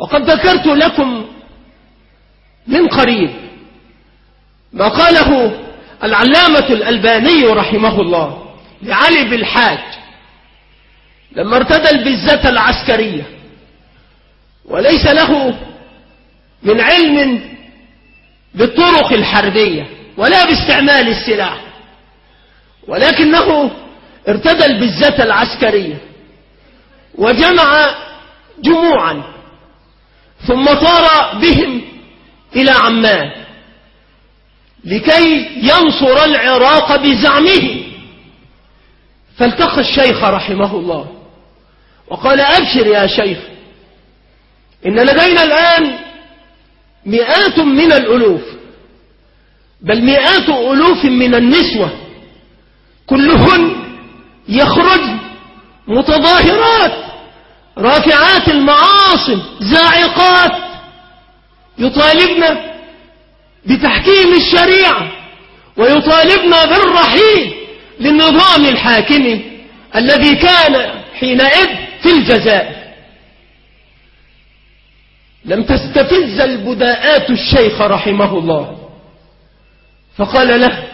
وقد ذكرت لكم من قريب ما قاله العلامة الألباني رحمه الله لعلي بالحاج لما ارتدى البزة العسكرية وليس له من علم بالطرق الحربية ولا باستعمال السلاح ولكنه ارتدى البزة العسكرية وجمع جموعا ثم طار بهم إلى عمان لكي ينصر العراق بزعمه. فالتقى الشيخ رحمه الله وقال أبشر يا شيخ إن لدينا الآن مئات من الألوف بل مئات ألوف من النسوة كلهن يخرج متظاهرات. رافعات المعاصم زاعقات يطالبن بتحكيم الشريعة ويطالبن بالرحيل للنظام الحاكم الذي كان حينئذ في الجزائر لم تستفز البداءات الشيخ رحمه الله. فقال له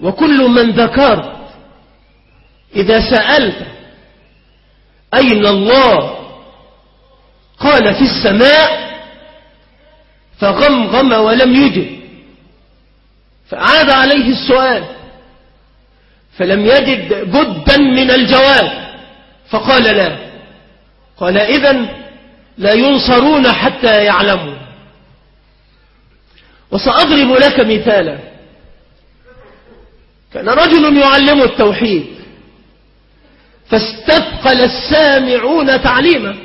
وكل من ذكرت إذا سألت أين الله؟ قال في السماء فغمغم ولم يجب فعاد عليه السؤال فلم يجد بدا من الجواب. فقال لا. قال إذن لا ينصرون حتى يعلموا. وسأضرب لك مثالا. كان رجل يعلم التوحيد. فاستثقل السامعون تعليما.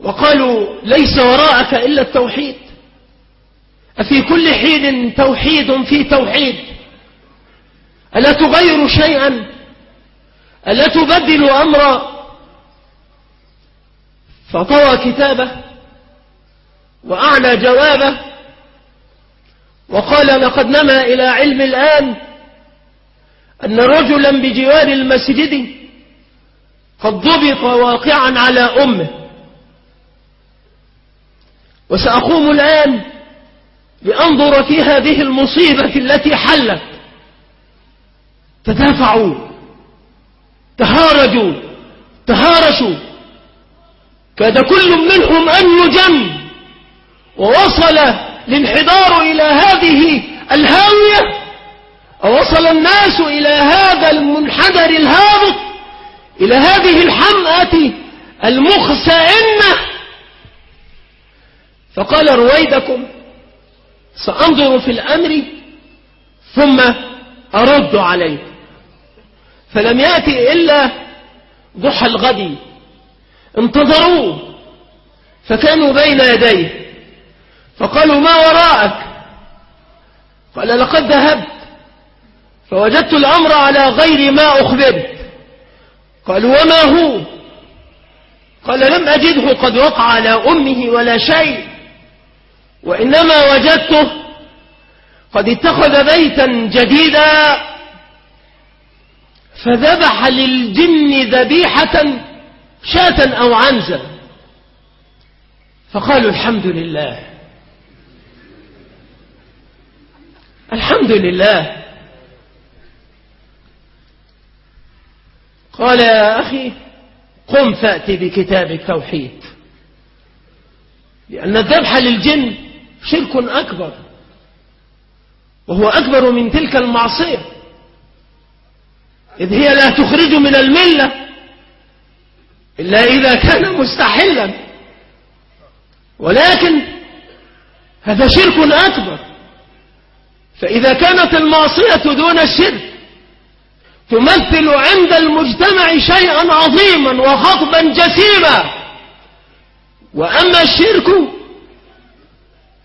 وقالوا ليس وراءك إلا التوحيد. أفي كل حين توحيد في توحيد. ألا تغير شيئا؟ ألا تبدل أمرا؟ فطوى كتابه وأعلى جوابه وقال لقد نما إلى علم الآن أن رجلا بجوار المسجد قد ضبط واقعا على أمه. وسأقوم الآن لأنظر في هذه المصيبة التي حلت. تدافعوا. تهارجوا تهارشوا. كاد كل منهم أن يجن. ووصل الانحدار إلى هذه الهاوية. ووصل الناس إلى هذا المنحدر الهابط إلى هذه الحمأة المخسئنة فقال رويدكم سأنظر في الأمر ثم أرد عليكم فلم يأتي إلا ضحى الغد انتظروه. فكانوا بين يديه. فقالوا ما وراءك؟ قال لقد ذهبت. فوجدت الأمر على غير ما أخبرت. قالوا وما هو؟ قال لم أجده قد وقع على أمه ولا شيء وإنما وجدته قد اتخذ بيتا جديدا فذبح للجن ذبيحة شاة أو عنزة. فقالوا الحمد لله. الحمد لله. قال يا أخي قم فأتي بكتاب التوحيد. لأن الذبح للجن شرك أكبر وهو أكبر من تلك المعصية. إذ هي لا تخرج من الملة إلا إذا كان مستحلا. ولكن هذا شرك أكبر. فإذا كانت المعصية دون الشرك تمثل عند المجتمع شيئا عظيما وخطبا جسيما. وأما الشرك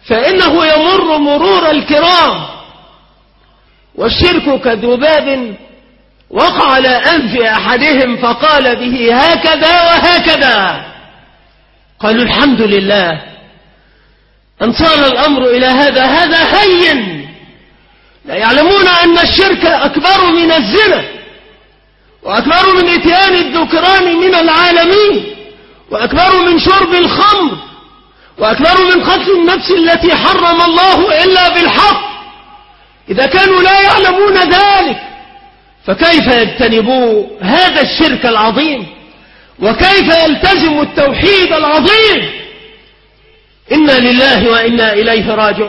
فإنه يمر مرور الكرام. والشرك كذباب وقع على أنف أحدهم فقال به هكذا وهكذا. قالوا الحمد لله. أن صار الأمر إلى هذا هذا هين. لا يعلمون أن الشرك أكبر من الزنا. وأكبر من إتيان الذكران من العالمين وأكبر من شرب الخمر وأكثر من قتل النفس التي حرم الله إلا بالحق. إذا كانوا لا يعلمون ذلك فكيف يجتنبوا هذا الشرك العظيم؟ وكيف يلتزم التوحيد العظيم؟ إنا لله وإنا إليه راجعون.